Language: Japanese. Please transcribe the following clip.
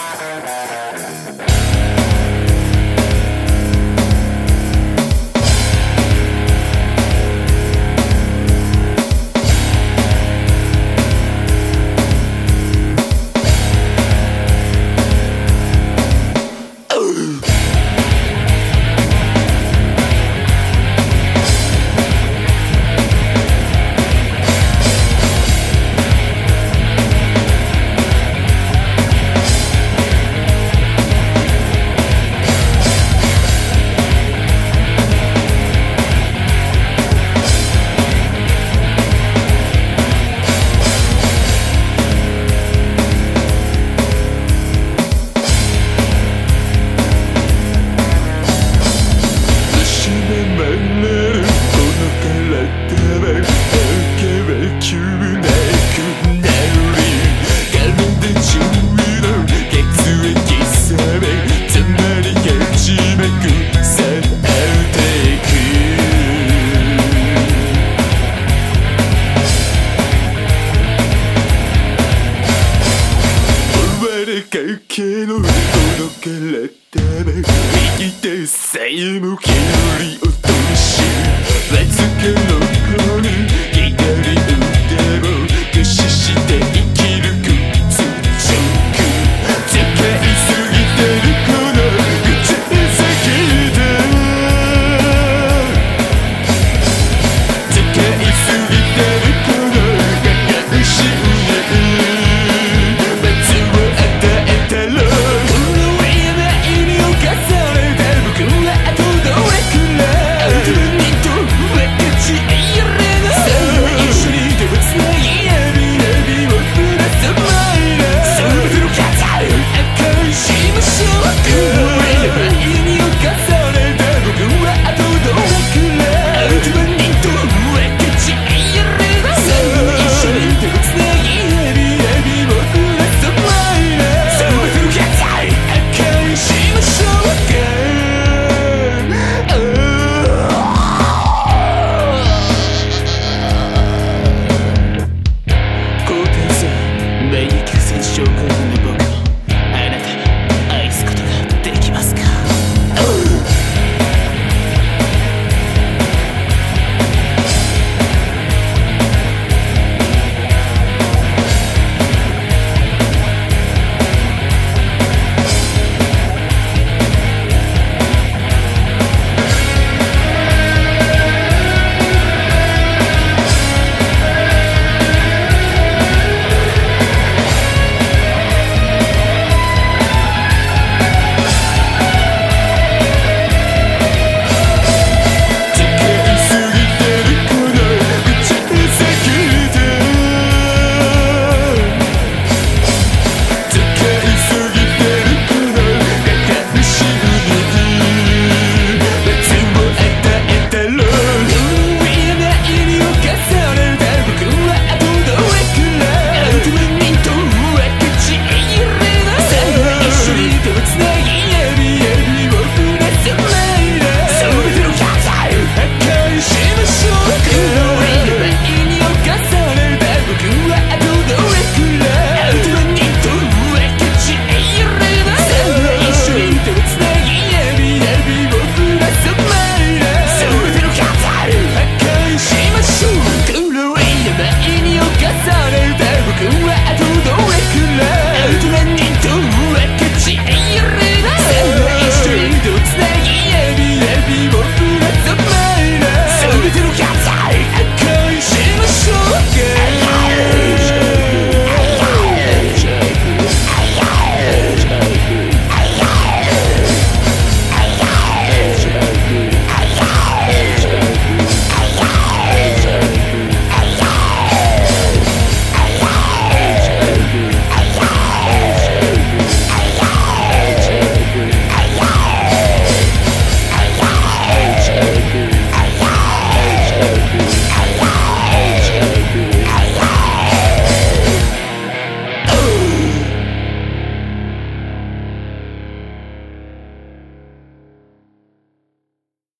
Yeah. イムキュリウしムシツケのカニそれで僕は